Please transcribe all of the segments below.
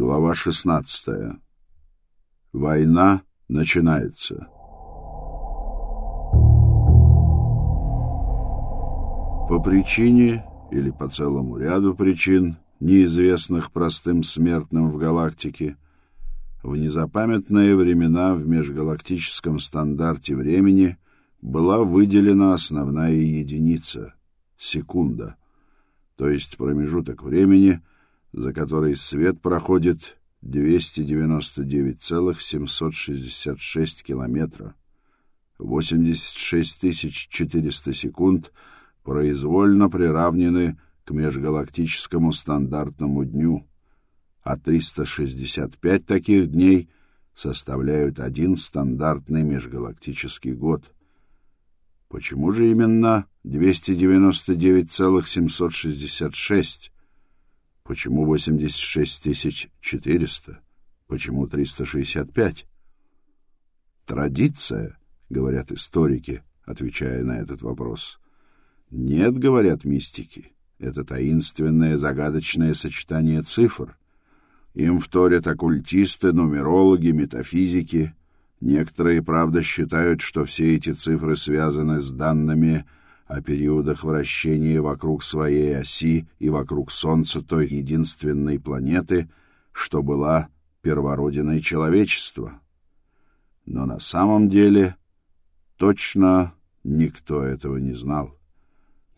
Глава 16. Война начинается. По причине или по целому ряду причин, неизвестных простым смертным в галактике, в незапамятные времена в межгалактическом стандарте времени была выделена основная единица — секунда, то есть промежуток времени, за который свет проходит 299,766 километра, 86 400 секунд произвольно приравнены к межгалактическому стандартному дню, а 365 таких дней составляют один стандартный межгалактический год. Почему же именно 299,766? Почему 86400? Почему 365? Традиция, говорят историки, отвечая на этот вопрос. Нет, говорят мистики. Это таинственное загадочное сочетание цифр. Им вторят оккультисты, нумерологи, метафизики. Некоторые, правда, считают, что все эти цифры связаны с данными о периодах вращения вокруг своей оси и вокруг Солнца той единственной планеты, что была первородиной человечества. Но на самом деле точно никто этого не знал.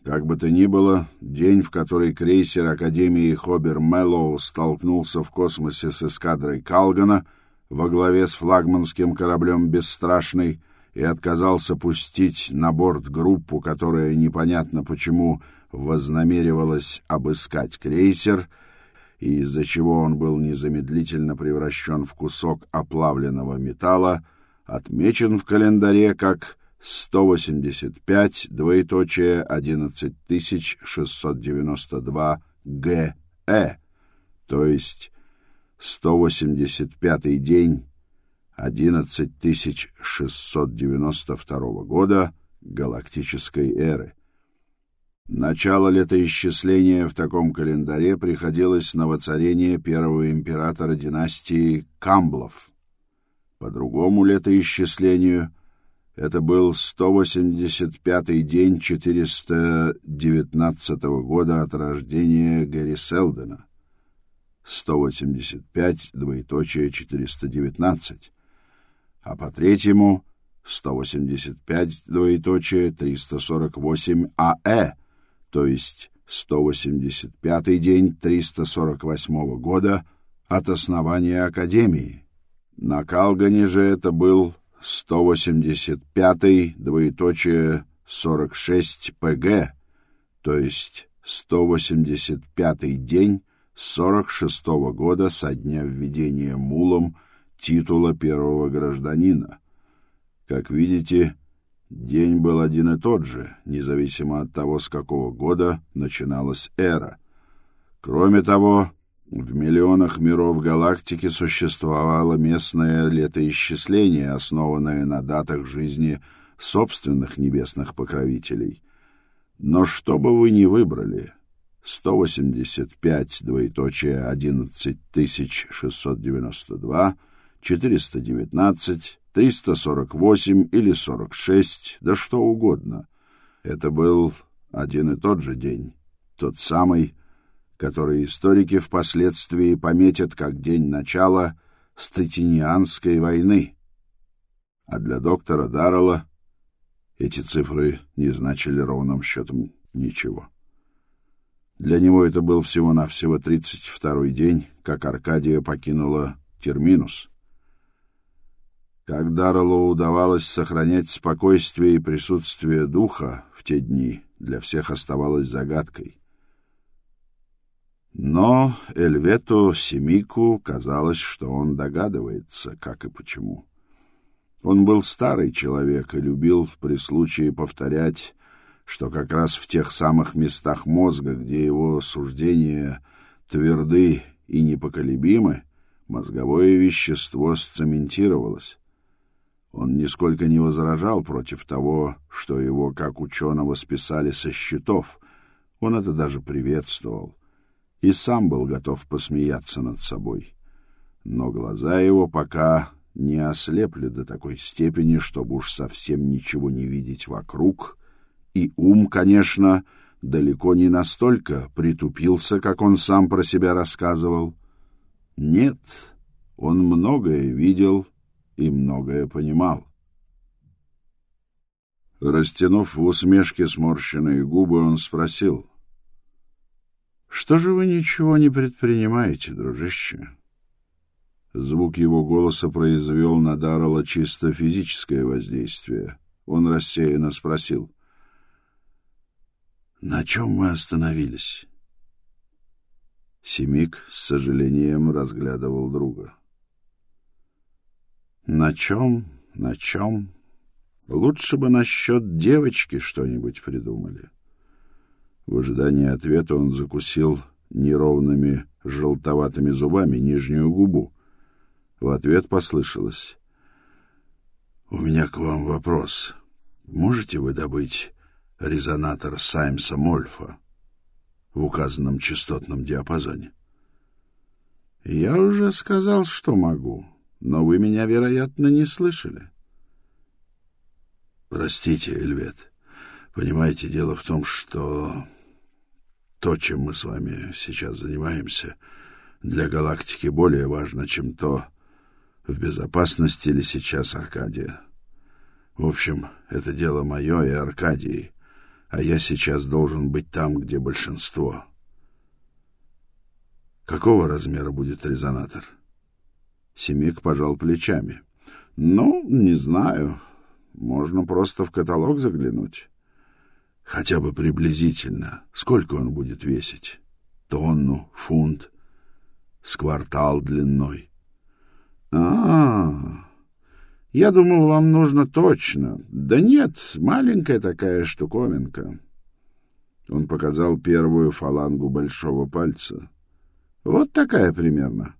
Как бы то ни было, день, в который крейсер Академии Хобер Мэллоу столкнулся в космосе с эскадрой Калгана во главе с флагманским кораблем «Бесстрашный», и отказался пустить на борт группу, которая непонятно почему вознамеривалась обыскать крейсер, и из-за чего он был незамедлительно превращен в кусок оплавленного металла, отмечен в календаре как 185, двоеточие 11692 ГЭ, то есть 185-й день 11692 года галактической эры. Начало летоисчисления в таком календаре приходилось на воцарение первого императора династии Камблов. По другому летоисчислению это был 185-й день 419 года от рождения Гэри Селдена. 185, двоеточие 419 а по третьему 185 двоеточие 348 АЭ, то есть 185 день 348 года от основания Академии. На Калгане же это был 185 двоеточие 46 ПГ, то есть 185 день 46 года со дня введения мулом титула первого гражданина. Как видите, день был один и тот же, независимо от того, с какого года начиналась эра. Кроме того, в миллионах миров галактики существовало местное летоисчисление, основанное на датах жизни собственных небесных покровителей. Но что бы вы ни выбрали, 185, двоеточие 11692 — 419, 348 или 46, да что угодно. Это был один и тот же день, тот самый, который историки впоследствии пометят как день начала Статинианской войны. А для доктора Даррелла эти цифры не значили ровным счетом ничего. Для него это был всего-навсего 32-й день, как Аркадия покинула Терминус — как Дарреллу удавалось сохранять спокойствие и присутствие духа в те дни, для всех оставалось загадкой. Но Эльвету Семику казалось, что он догадывается, как и почему. Он был старый человек и любил при случае повторять, что как раз в тех самых местах мозга, где его суждения тверды и непоколебимы, мозговое вещество сцементировалось. Он нисколько не возражал против того, что его как ученого списали со счетов. Он это даже приветствовал и сам был готов посмеяться над собой. но глаза его пока не ослепли до такой степени, чтобы уж совсем ничего не видеть вокруг, и ум, конечно, далеко не настолько притупился, как он сам про себя рассказывал. Нет, он многое видел и многое понимал. Растянув в усмешке сморщенные губы, он спросил. — Что же вы ничего не предпринимаете, дружище? Звук его голоса произвел на Даррелла чисто физическое воздействие. Он рассеянно спросил. — На чем мы остановились? Семик с сожалением разглядывал друга. — На чем? На чем? Лучше бы насчет девочки что-нибудь придумали. В ожидании ответа он закусил неровными желтоватыми зубами нижнюю губу. В ответ послышалось. — У меня к вам вопрос. Можете вы добыть резонатор Саймса Мольфа в указанном частотном диапазоне? — Я уже сказал, что могу, но вы меня, вероятно, не слышали. Простите, Эльвет. Понимаете, дело в том, что то, чем мы с вами сейчас занимаемся, для галактики более важно, чем то, в безопасности ли сейчас Аркадия. В общем, это дело мое и Аркадии, а я сейчас должен быть там, где большинство. Какого размера будет резонатор? Семик пожал плечами. Ну, не знаю. Можно просто в каталог заглянуть. Хотя бы приблизительно. Сколько он будет весить? Тонну, фунт, с квартал длиной. А, -а, а Я думал, вам нужно точно. Да нет, маленькая такая штуковинка. Он показал первую фалангу большого пальца. Вот такая примерно.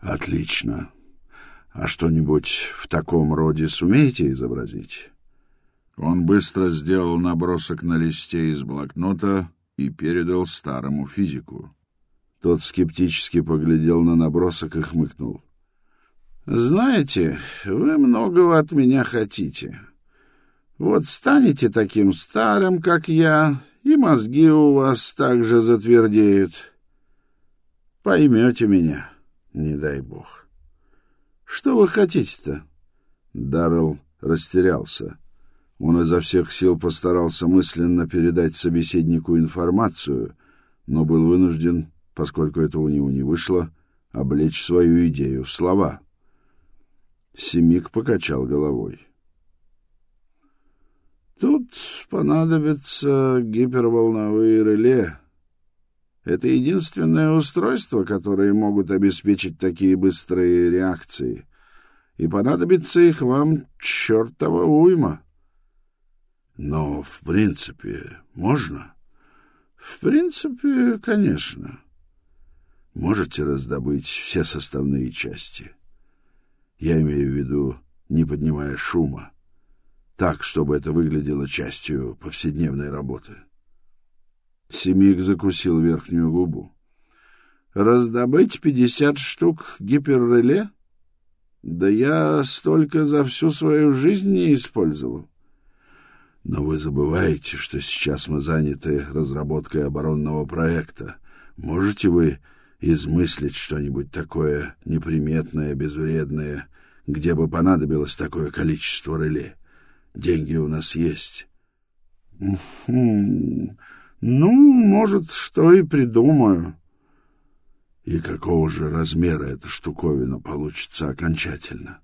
Отлично. А что-нибудь в таком роде сумеете изобразить? Он быстро сделал набросок на листе из блокнота и передал старому физику. Тот скептически поглядел на набросок и хмыкнул. Знаете, вы многого от меня хотите. Вот станете таким старым, как я, и мозги у вас также затвердеют. Поймете меня, не дай бог. Что вы хотите-то? Даррелл растерялся. Он изо всех сил постарался мысленно передать собеседнику информацию, но был вынужден, поскольку это у него не вышло, облечь свою идею в слова. Семик покачал головой. Тут понадобятся гиперволновые реле. Это единственное устройство, которое могут обеспечить такие быстрые реакции. И понадобится их вам чертова уйма. Но, в принципе, можно? В принципе, конечно. Можете раздобыть все составные части. Я имею в виду, не поднимая шума. Так, чтобы это выглядело частью повседневной работы. — Семик закусил верхнюю губу. Раздобыть пятьдесят штук гиперреле? Да я столько за всю свою жизнь не использовал. Но вы забываете, что сейчас мы заняты разработкой оборонного проекта. Можете вы измыслить что-нибудь такое неприметное, безвредное, где бы понадобилось такое количество реле? Деньги у нас есть. Ну, может, что и придумаю. И какого же размера эта штуковина получится окончательно?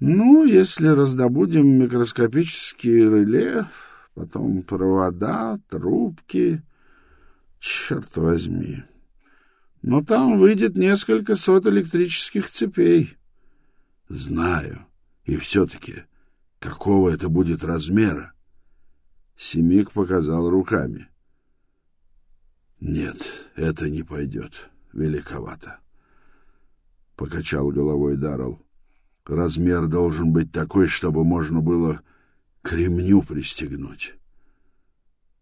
Ну, если раздобудем микроскопические реле, потом провода, трубки, черт возьми. Но там выйдет несколько сот электрических цепей. Знаю. И все-таки, какого это будет размера? Семик показал руками. Нет, это не пойдет. Великовато. Покачал головой Даррелл. Размер должен быть такой, чтобы можно было к ремню пристегнуть.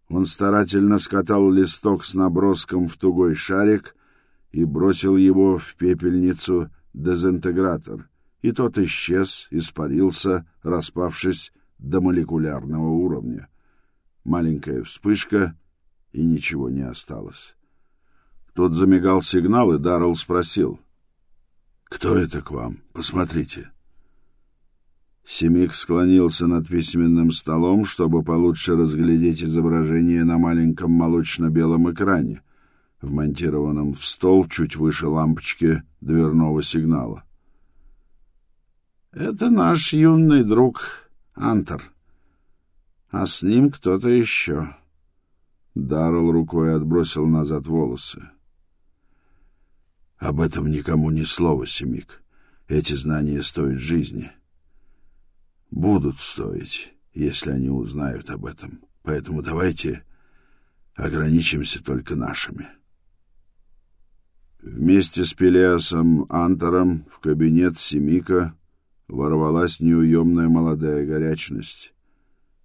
Он старательно скатал листок с наброском в тугой шарик и бросил его в пепельницу дезинтегратор, и тот исчез, испарился, распавшись до молекулярного уровня. Маленькая вспышка, и ничего не осталось. Тут замигал сигнал, и Даррелл спросил. «Кто это к вам? Посмотрите». Семик склонился над письменным столом, чтобы получше разглядеть изображение на маленьком молочно-белом экране, вмонтированном в стол чуть выше лампочки дверного сигнала. «Это наш юный друг Антер, а с ним кто-то еще». Даррелл рукой отбросил назад волосы. «Об этом никому ни слова, Семик. Эти знания стоят жизни» будут стоить, если они узнают об этом. Поэтому давайте ограничимся только нашими. Вместе с Пелиасом Антором в кабинет Семика ворвалась неуемная молодая горячность.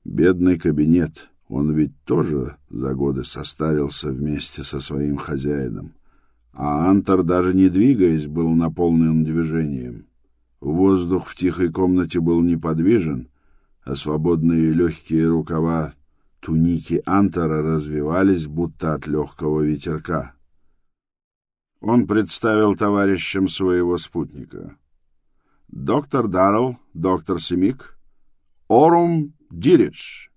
Бедный кабинет, он ведь тоже за годы состарился вместе со своим хозяином. А Антор, даже не двигаясь, был наполнен движением — Воздух в тихой комнате был неподвижен, а свободные легкие рукава туники Антора развивались, будто от легкого ветерка. Он представил товарищам своего спутника. «Доктор Даррелл, доктор Семик, Орум Диридж».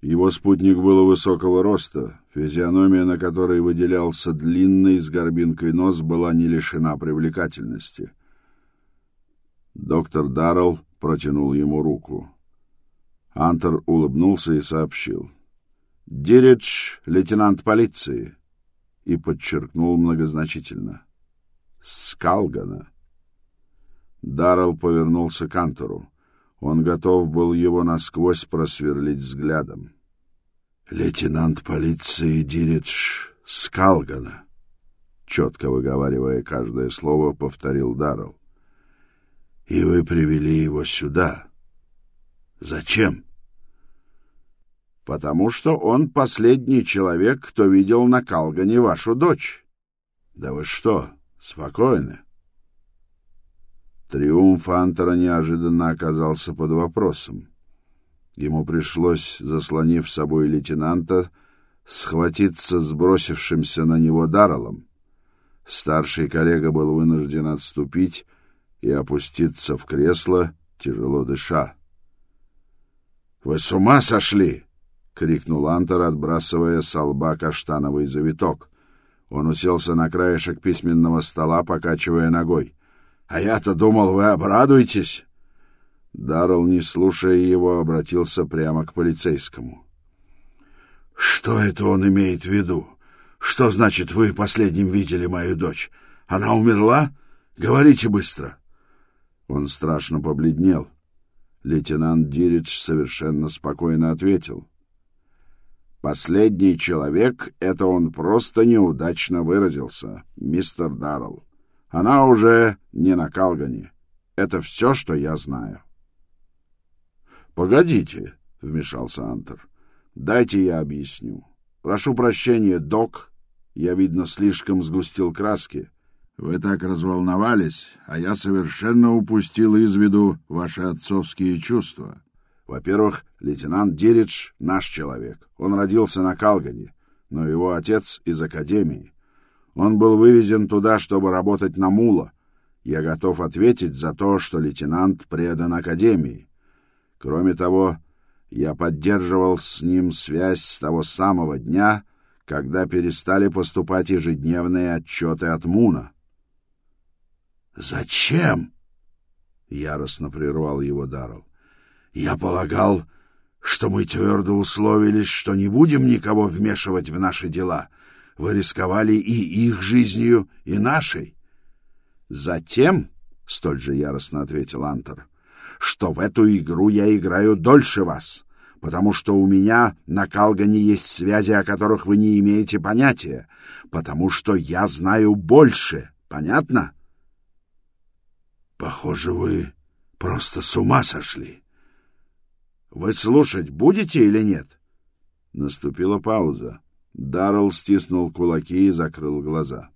Его спутник был высокого роста, физиономия на которой выделялся длинный с горбинкой нос была не лишена привлекательности — Доктор Даррелл протянул ему руку. Антер улыбнулся и сообщил. «Диридж, лейтенант полиции!» и подчеркнул многозначительно. «Скалгана!» Даррелл повернулся к Антеру. Он готов был его насквозь просверлить взглядом. «Лейтенант полиции Диридж Скалгана!» Четко выговаривая каждое слово, повторил Даррелл. И вы привели его сюда. Зачем? Потому что он последний человек, кто видел на Калгане вашу дочь. Да вы что, спокойны? Триумф Антера неожиданно оказался под вопросом. Ему пришлось, заслонив собой лейтенанта, схватиться с бросившимся на него Дарреллом. Старший коллега был вынужден отступить, и опуститься в кресло, тяжело дыша. «Вы с ума сошли!» — крикнул Антер, отбрасывая с лба каштановый завиток. Он уселся на краешек письменного стола, покачивая ногой. «А я-то думал, вы обрадуетесь!» Даррелл, не слушая его, обратился прямо к полицейскому. «Что это он имеет в виду? Что значит, вы последним видели мою дочь? Она умерла? Говорите быстро!» Он страшно побледнел. Лейтенант Диридж совершенно спокойно ответил. «Последний человек — это он просто неудачно выразился, мистер Даррелл. Она уже не на Калгане. Это все, что я знаю». «Погодите», — вмешался Антер. «Дайте я объясню. Прошу прощения, док. Я, видно, слишком сгустил краски. Вы так разволновались, а я совершенно упустил из виду ваши отцовские чувства. Во-первых, лейтенант Диридж — наш человек. Он родился на Калгане, но его отец из академии. Он был вывезен туда, чтобы работать на мула. Я готов ответить за то, что лейтенант предан академии. Кроме того, я поддерживал с ним связь с того самого дня, когда перестали поступать ежедневные отчеты от Муна. Зачем? Яростно прервал его Даррелл. Я полагал, что мы твердо условились, что не будем никого вмешивать в наши дела. Вы рисковали и их жизнью, и нашей. Затем, — столь же яростно ответил Антер, — что в эту игру я играю дольше вас, потому что у меня на Калгане есть связи, о которых вы не имеете понятия, потому что я знаю больше. Понятно? — Похоже, вы просто с ума сошли. Вы слушать будете или нет? Наступила пауза. Даррелл стиснул кулаки и закрыл глаза.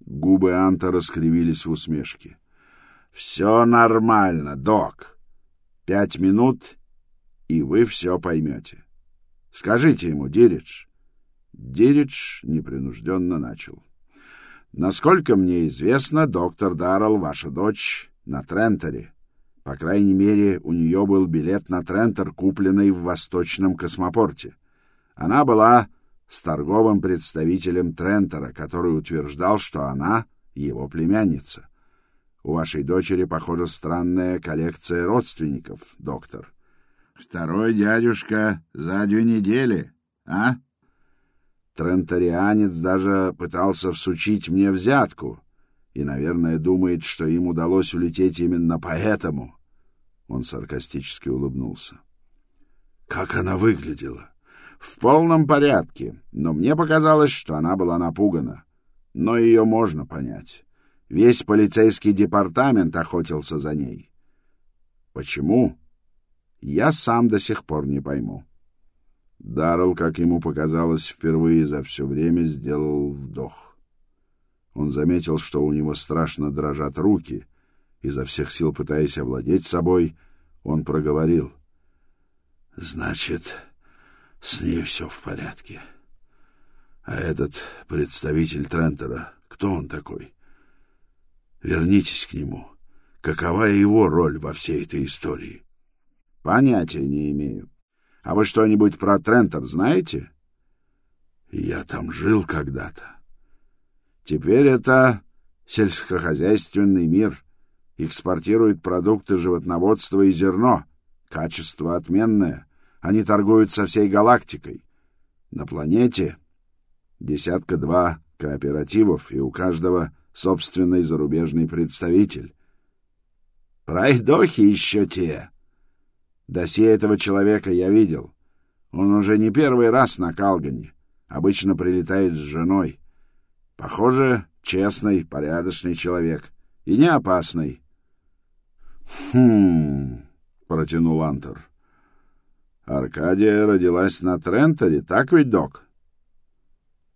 Губы Анта раскривились в усмешке. «Все нормально, док. Пять минут, и вы все поймете. Скажите ему, Диридж». Диридж непринужденно начал. «Насколько мне известно, доктор Даррелл, ваша дочь, на Трентере. По крайней мере, у нее был билет на Трентер, купленный в Восточном космопорте. Она была с торговым представителем Трентера, который утверждал, что она его племянница. У вашей дочери, похоже, странная коллекция родственников, доктор. Второй дядюшка за две недели, а? Трентарианец даже пытался всучить мне взятку и, наверное, думает, что им удалось улететь именно поэтому. Он саркастически улыбнулся. Как она выглядела? В полном порядке, но мне показалось, что она была напугана. Но ее можно понять. Весь полицейский департамент охотился за ней. Почему? Я сам до сих пор не пойму. Даррелл, как ему показалось, впервые за все время сделал вдох. Он заметил, что у него страшно дрожат руки, изо всех сил пытаясь овладеть собой, он проговорил. «Значит, с ней все в порядке. А этот представитель Трентера, кто он такой? Вернитесь к нему. Какова его роль во всей этой истории? Понятия не имею. А вы что-нибудь про Трентер знаете? Я там жил когда-то. Теперь это сельскохозяйственный мир. Экспортирует продукты животноводства и зерно. Качество отменное. Они торгуют со всей галактикой. На планете десятка-два кооперативов, и у каждого собственный зарубежный представитель. Пройдохи еще те. Досье этого человека я видел. Он уже не первый раз на Калгане. Обычно прилетает с женой. Похоже, честный, порядочный человек. И не опасный. — Хм... — протянул Антер. Аркадия родилась на Тренторе, так ведь, док?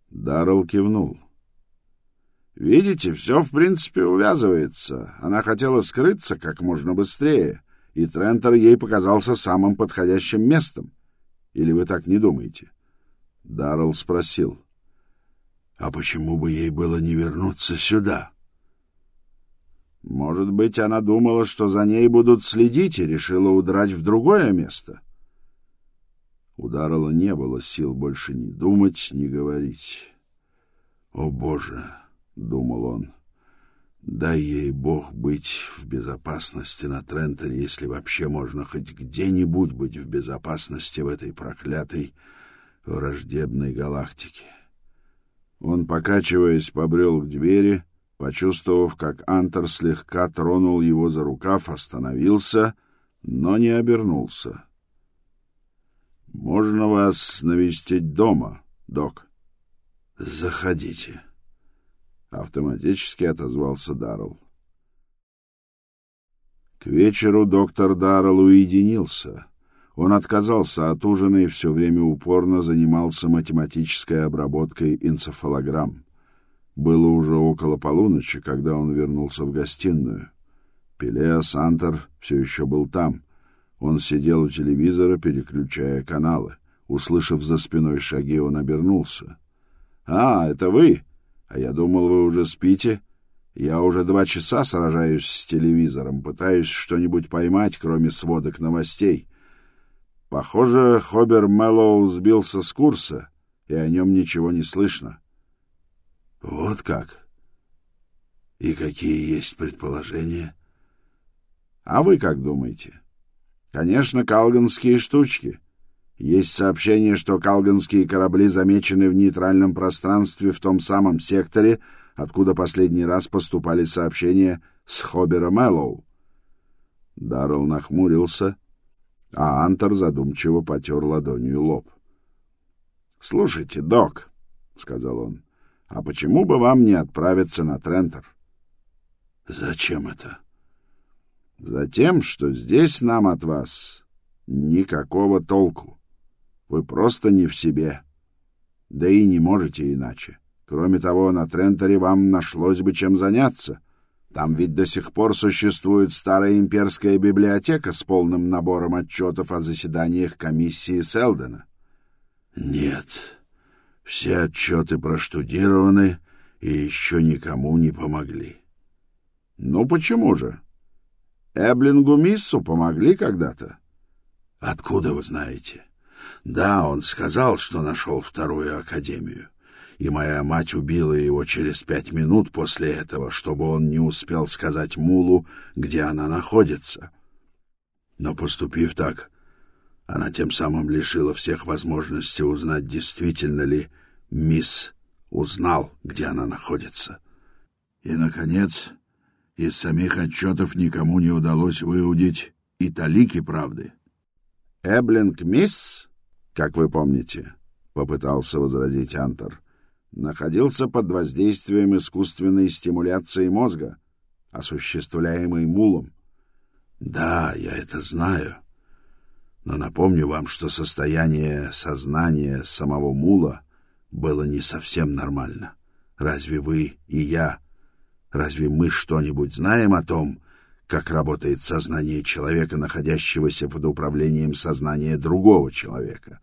Даррелл кивнул. Видите, все в принципе увязывается. Она хотела скрыться как можно быстрее, и Трентор ей показался самым подходящим местом. Или вы так не думаете? Даррелл спросил. А почему бы ей было не вернуться сюда? Может быть, она думала, что за ней будут следить, и решила удрать в другое место. — у Даррелла не было сил больше ни думать, ни говорить. «О, Боже!» — думал он. «Дай ей Бог быть в безопасности на Трентере, если вообще можно хоть где-нибудь быть в безопасности в этой проклятой враждебной галактике». Он, покачиваясь, побрел к двери, почувствовав, как Антер слегка тронул его за рукав, остановился, но не обернулся. Можно вас навестить дома, док? Заходите. Автоматически отозвался Даррелл. К вечеру доктор Даррелл уединился. Он отказался от ужина и все время упорно занимался математической обработкой энцефалограмм. Было уже около полуночи, когда он вернулся в гостиную. Пелеа Сантер все еще был там — он сидел у телевизора, переключая каналы. Услышав за спиной шаги, он обернулся. «А, это вы? А я думал, вы уже спите. Я уже два часа сражаюсь с телевизором, пытаюсь что-нибудь поймать, кроме сводок новостей. Похоже, Хобер Мэллоу сбился с курса, и о нем ничего не слышно». «Вот как? И какие есть предположения?» «А вы как думаете?» Конечно, калганские штучки. Есть сообщение, что калганские корабли замечены в нейтральном пространстве в том самом секторе, откуда последний раз поступали сообщения с Хобера Мэллоу. Даррелл нахмурился, а Антер задумчиво потер ладонью лоб. — Слушайте, док, — сказал он, — а почему бы вам не отправиться на Трентер? — Зачем это? — Затем, что здесь нам от вас никакого толку. Вы просто не в себе. Да и не можете иначе. Кроме того, на Тренторе вам нашлось бы чем заняться. Там ведь до сих пор существует старая имперская библиотека с полным набором отчетов о заседаниях комиссии Селдена. Нет, все отчеты проштудированы и еще никому не помогли. Ну почему же? Эблингу Миссу помогли когда-то? Откуда вы знаете? Да, он сказал, что нашел вторую академию и моя мать убила его через пять минут после этого, чтобы он не успел сказать Мулу, где она находится. Но поступив так, она тем самым лишила всех возможности узнать, действительно ли мисс узнал, где она находится. И, наконец, из самих отчетов никому не удалось выудить и талики правды. «Эблинг мисс, как вы помните», — попытался возразить Антер, — находился под воздействием искусственной стимуляции мозга, осуществляемой мулом. Да, я это знаю. Но напомню вам, что состояние сознания самого мула было не совсем нормально. Разве вы и я, разве мы что-нибудь знаем о том, как работает сознание человека, находящегося под управлением сознания другого человека?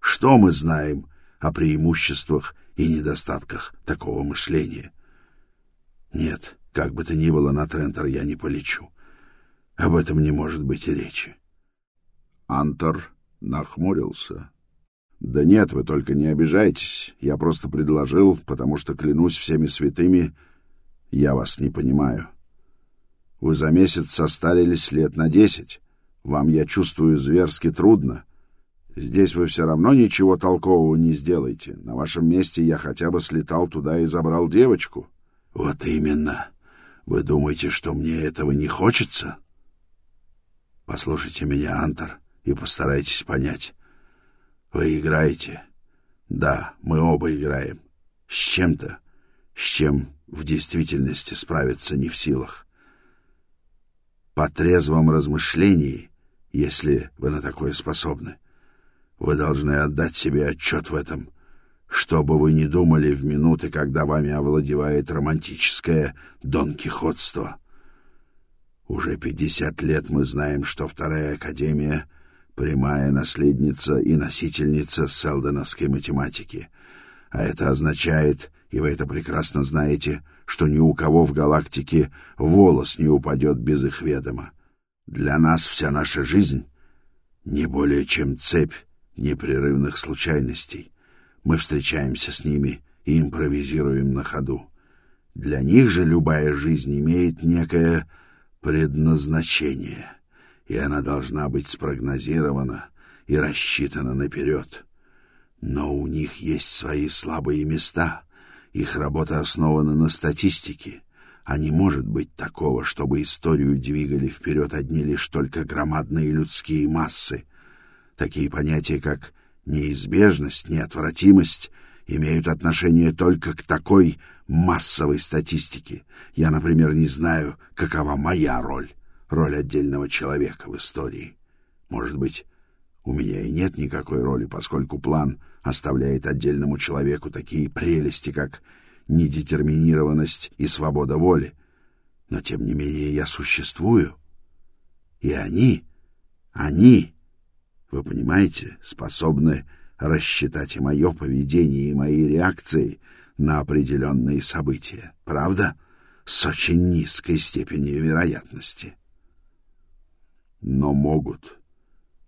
Что мы знаем о преимуществах и недостатках такого мышления. Нет, как бы то ни было, на Трентер я не полечу. Об этом не может быть и речи. Антор нахмурился. Да нет, вы только не обижайтесь. Я просто предложил, потому что клянусь всеми святыми, я вас не понимаю. Вы за месяц состарились лет на десять. Вам, я чувствую, зверски трудно. Здесь вы все равно ничего толкового не сделаете. На вашем месте я хотя бы слетал туда и забрал девочку. Вот именно. Вы думаете, что мне этого не хочется? Послушайте меня, Антер, и постарайтесь понять. Вы играете. Да, мы оба играем. С чем-то, с чем в действительности справиться не в силах. По трезвом размышлении, если вы на такое способны, — вы должны отдать себе отчет в этом. Что бы вы ни думали в минуты, когда вами овладевает романтическое донкихотство. Уже пятьдесят лет мы знаем, что Вторая Академия — прямая наследница и носительница селдоновской математики. А это означает, и вы это прекрасно знаете, что ни у кого в галактике волос не упадет без их ведома. Для нас вся наша жизнь — не более чем цепь непрерывных случайностей. Мы встречаемся с ними и импровизируем на ходу. Для них же любая жизнь имеет некое предназначение, и она должна быть спрогнозирована и рассчитана наперед. Но у них есть свои слабые места. Их работа основана на статистике, а не может быть такого, чтобы историю двигали вперед одни лишь только громадные людские массы, Такие понятия, как неизбежность, неотвратимость, имеют отношение только к такой массовой статистике. Я, например, не знаю, какова моя роль, роль отдельного человека в истории. Может быть, у меня и нет никакой роли, поскольку план оставляет отдельному человеку такие прелести, как недетерминированность и свобода воли. Но, тем не менее, я существую. И они, они вы понимаете, способны рассчитать и мое поведение, и мои реакции на определенные события, правда? С очень низкой степенью вероятности. Но могут.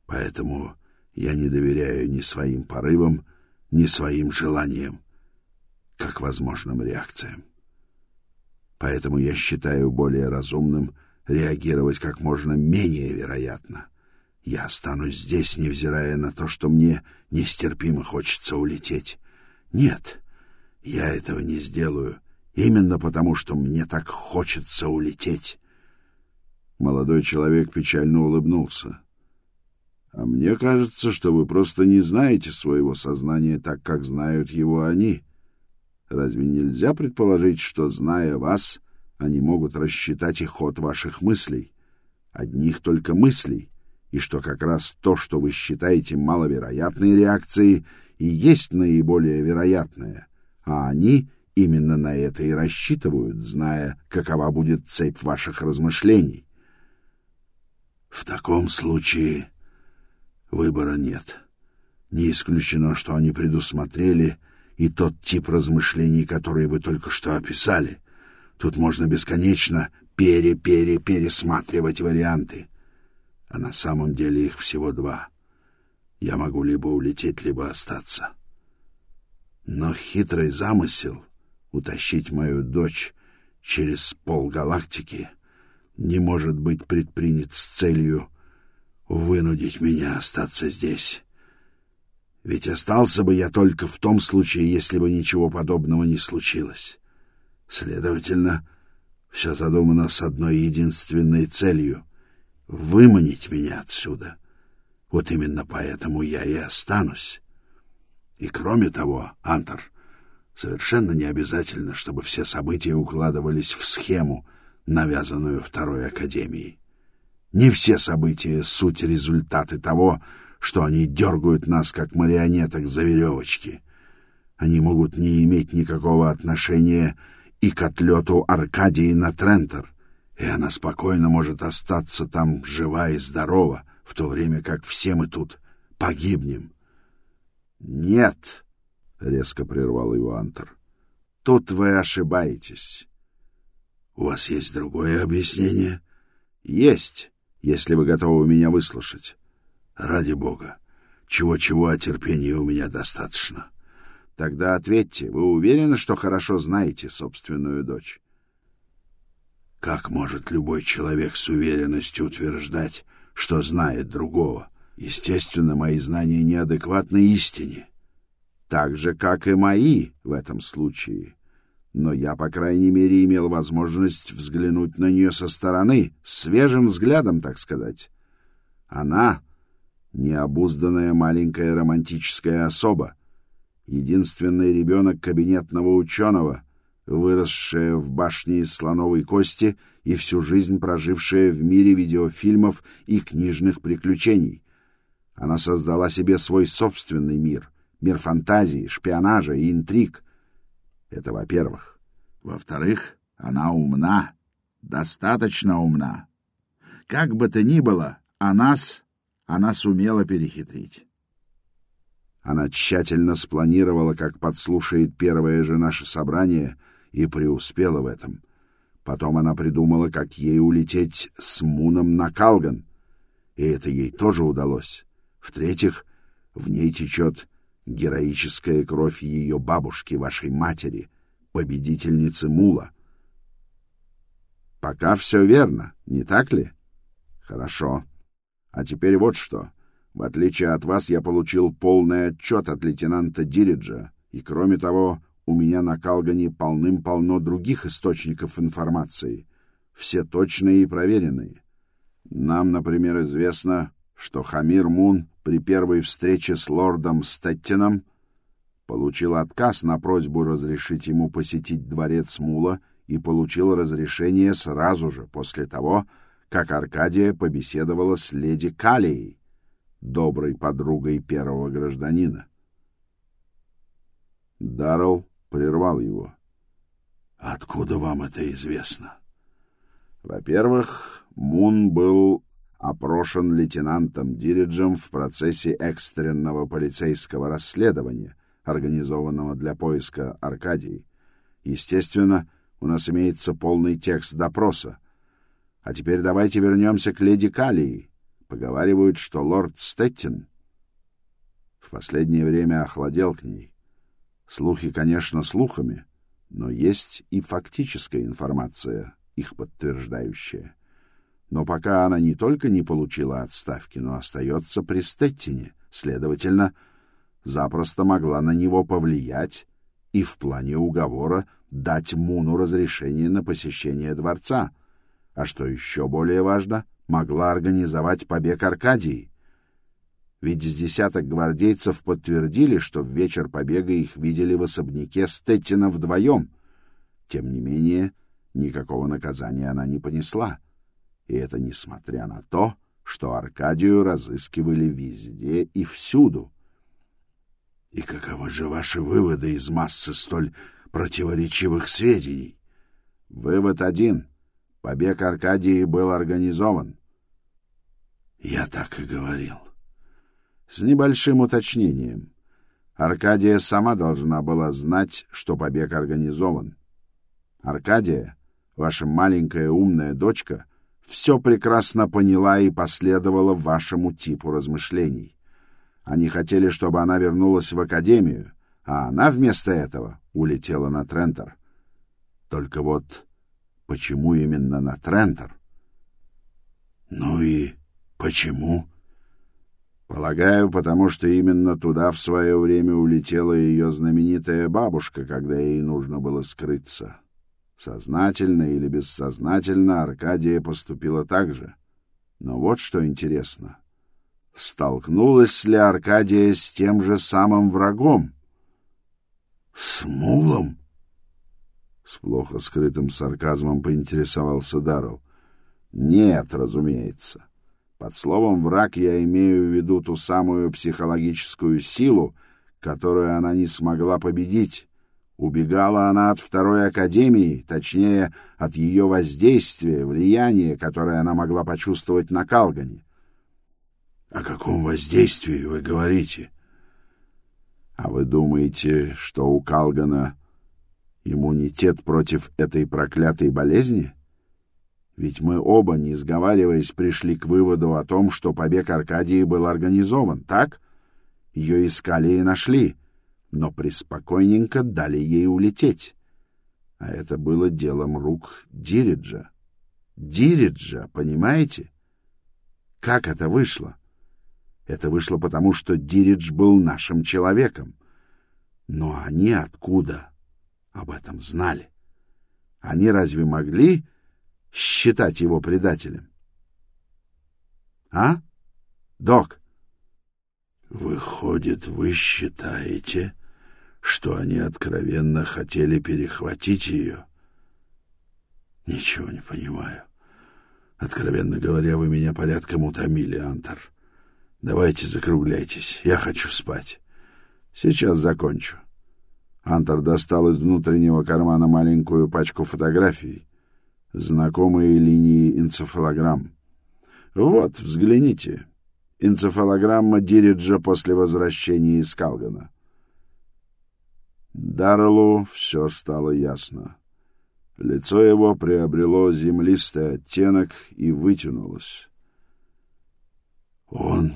Поэтому я не доверяю ни своим порывам, ни своим желаниям, как возможным реакциям. Поэтому я считаю более разумным реагировать как можно менее вероятно я останусь здесь, невзирая на то, что мне нестерпимо хочется улететь. Нет, я этого не сделаю, именно потому, что мне так хочется улететь. Молодой человек печально улыбнулся. А мне кажется, что вы просто не знаете своего сознания так, как знают его они. Разве нельзя предположить, что, зная вас, они могут рассчитать и ход ваших мыслей? Одних только мыслей и что как раз то, что вы считаете маловероятной реакцией, и есть наиболее вероятное, а они именно на это и рассчитывают, зная, какова будет цепь ваших размышлений. В таком случае выбора нет. Не исключено, что они предусмотрели и тот тип размышлений, которые вы только что описали. Тут можно бесконечно пере-пере-пересматривать варианты. А на самом деле их всего два. Я могу либо улететь, либо остаться. Но хитрый замысел — утащить мою дочь через полгалактики — не может быть предпринят с целью вынудить меня остаться здесь. Ведь остался бы я только в том случае, если бы ничего подобного не случилось. Следовательно, все задумано с одной единственной целью — выманить меня отсюда. Вот именно поэтому я и останусь. И кроме того, Антер, совершенно не обязательно, чтобы все события укладывались в схему, навязанную Второй Академией. Не все события — суть результаты того, что они дергают нас, как марионеток за веревочки. Они могут не иметь никакого отношения и к отлету Аркадии на Трентер, и она спокойно может остаться там жива и здорова, в то время как все мы тут погибнем. «Нет», — резко прервал его Антер, — «тут вы ошибаетесь». «У вас есть другое объяснение?» «Есть, если вы готовы меня выслушать». «Ради бога! Чего-чего, а терпения у меня достаточно». Тогда ответьте, вы уверены, что хорошо знаете собственную дочь? Как может любой человек с уверенностью утверждать, что знает другого? Естественно, мои знания неадекватны истине. Так же, как и мои в этом случае. Но я, по крайней мере, имел возможность взглянуть на нее со стороны, свежим взглядом, так сказать. Она — необузданная маленькая романтическая особа, единственный ребенок кабинетного ученого, выросшая в башне из слоновой кости и всю жизнь прожившая в мире видеофильмов и книжных приключений. Она создала себе свой собственный мир, мир фантазии, шпионажа и интриг. Это во-первых. Во-вторых, она умна, достаточно умна. Как бы то ни было, а нас она сумела перехитрить. Она тщательно спланировала, как подслушает первое же наше собрание, и преуспела в этом. Потом она придумала, как ей улететь с Муном на Калган, и это ей тоже удалось. В-третьих, в ней течет героическая кровь ее бабушки, вашей матери, победительницы Мула. Пока все верно, не так ли? Хорошо. А теперь вот что — в отличие от вас, я получил полный отчет от лейтенанта Дириджа, и, кроме того, у меня на Калгане полным-полно других источников информации, все точные и проверенные. Нам, например, известно, что Хамир Мун при первой встрече с лордом Стеттином получил отказ на просьбу разрешить ему посетить дворец Мула и получил разрешение сразу же после того, как Аркадия побеседовала с леди Калией, доброй подругой первого гражданина. Даррелл прервал его. «Откуда вам это известно?» «Во-первых, Мун был опрошен лейтенантом Дириджем в процессе экстренного полицейского расследования, организованного для поиска Аркадии. Естественно, у нас имеется полный текст допроса. А теперь давайте вернемся к леди Калии, Поговаривают, что лорд Стеттин в последнее время охладел к ней. Слухи, конечно, слухами, но есть и фактическая информация, их подтверждающая. Но пока она не только не получила отставки, но остается при Стеттине, следовательно, запросто могла на него повлиять и в плане уговора дать Муну разрешение на посещение дворца. А что еще более важно, могла организовать побег Аркадии. Ведь с десяток гвардейцев подтвердили, что в вечер побега их видели в особняке Стеттина вдвоем. Тем не менее, никакого наказания она не понесла. И это несмотря на то, что Аркадию разыскивали везде и всюду. — И каковы же ваши выводы из массы столь противоречивых сведений? — Вывод один. Побег Аркадии был организован. — Я так и говорил. — С небольшим уточнением. Аркадия сама должна была знать, что побег организован. Аркадия, ваша маленькая умная дочка, все прекрасно поняла и последовала вашему типу размышлений. Они хотели, чтобы она вернулась в академию, а она вместо этого улетела на Трентер. Только вот почему именно на Трентер? Ну и почему? Полагаю, потому что именно туда в свое время улетела ее знаменитая бабушка, когда ей нужно было скрыться. Сознательно или бессознательно Аркадия поступила так же. Но вот что интересно. Столкнулась ли Аркадия с тем же самым врагом? — С Мулом? — с плохо скрытым сарказмом поинтересовался Даррелл. — Нет, разумеется. Под словом «враг» я имею в виду ту самую психологическую силу, которую она не смогла победить. Убегала она от второй академии, точнее, от ее воздействия, влияния, которое она могла почувствовать на Калгане. — О каком воздействии вы говорите? — А вы думаете, что у Калгана иммунитет против этой проклятой болезни? — ведь мы оба, не сговариваясь, пришли к выводу о том, что побег Аркадии был организован, так? Ее искали и нашли, но приспокойненько дали ей улететь. А это было делом рук Дириджа. Дириджа, понимаете? Как это вышло? Это вышло потому, что Диридж был нашим человеком. Но они откуда об этом знали? Они разве могли считать его предателем? А? Док? Выходит, вы считаете, что они откровенно хотели перехватить ее? Ничего не понимаю. Откровенно говоря, вы меня порядком утомили, Антар. Давайте закругляйтесь, я хочу спать. Сейчас закончу. Антар достал из внутреннего кармана маленькую пачку фотографий знакомые линии энцефалограмм. Вот, взгляните. Энцефалограмма Дириджа после возвращения из Калгана. Дарреллу все стало ясно. Лицо его приобрело землистый оттенок и вытянулось. Он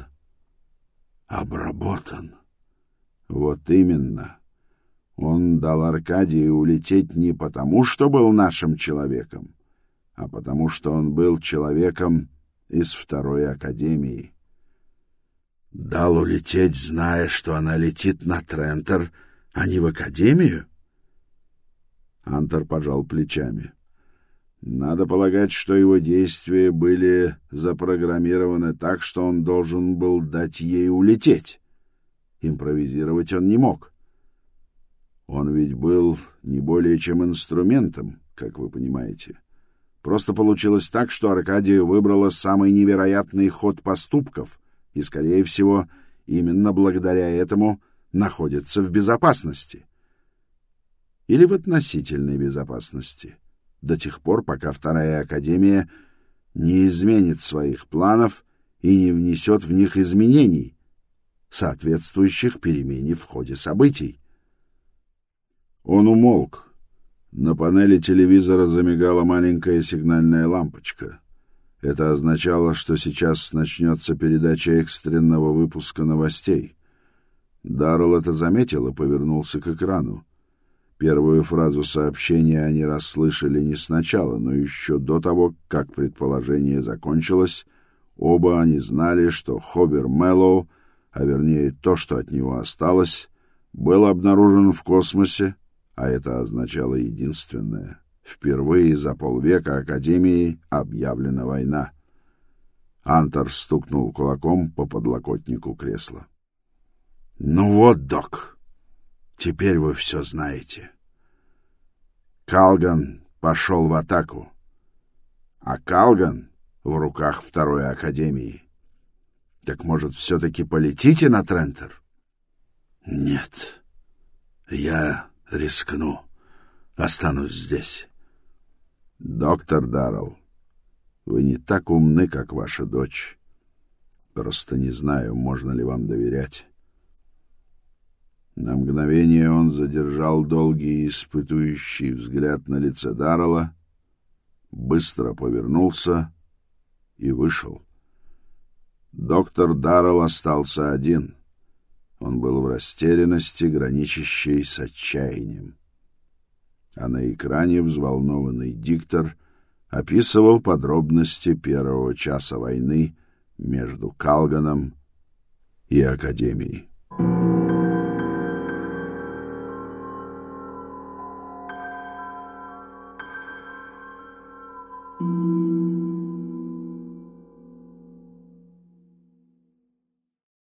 обработан. Вот именно. Он дал Аркадии улететь не потому, что был нашим человеком, а потому что он был человеком из второй академии. Дал улететь, зная, что она летит на Трентер, а не в академию? Антер пожал плечами. Надо полагать, что его действия были запрограммированы так, что он должен был дать ей улететь. Импровизировать он не мог. Он ведь был не более чем инструментом, как вы понимаете. Просто получилось так, что Аркадия выбрала самый невероятный ход поступков и, скорее всего, именно благодаря этому находится в безопасности. Или в относительной безопасности. До тех пор, пока Вторая Академия не изменит своих планов и не внесет в них изменений, соответствующих перемене в ходе событий. Он умолк, на панели телевизора замигала маленькая сигнальная лампочка. Это означало, что сейчас начнется передача экстренного выпуска новостей. Даррелл это заметил и повернулся к экрану. Первую фразу сообщения они расслышали не сначала, но еще до того, как предположение закончилось, оба они знали, что Хобер Мэллоу, а вернее то, что от него осталось, был обнаружен в космосе а это означало единственное. Впервые за полвека Академии объявлена война. Антер стукнул кулаком по подлокотнику кресла. — Ну вот, док, теперь вы все знаете. Калган пошел в атаку, а Калган в руках Второй Академии. Так, может, все-таки полетите на Трентер? Нет, я рискну. Останусь здесь. Доктор Даррелл, вы не так умны, как ваша дочь. Просто не знаю, можно ли вам доверять. На мгновение он задержал долгий испытующий взгляд на лице Даррелла, быстро повернулся и вышел. Доктор Даррелл остался один. Он был в растерянности, граничащей с отчаянием. А на экране взволнованный диктор описывал подробности первого часа войны между Калганом и Академией.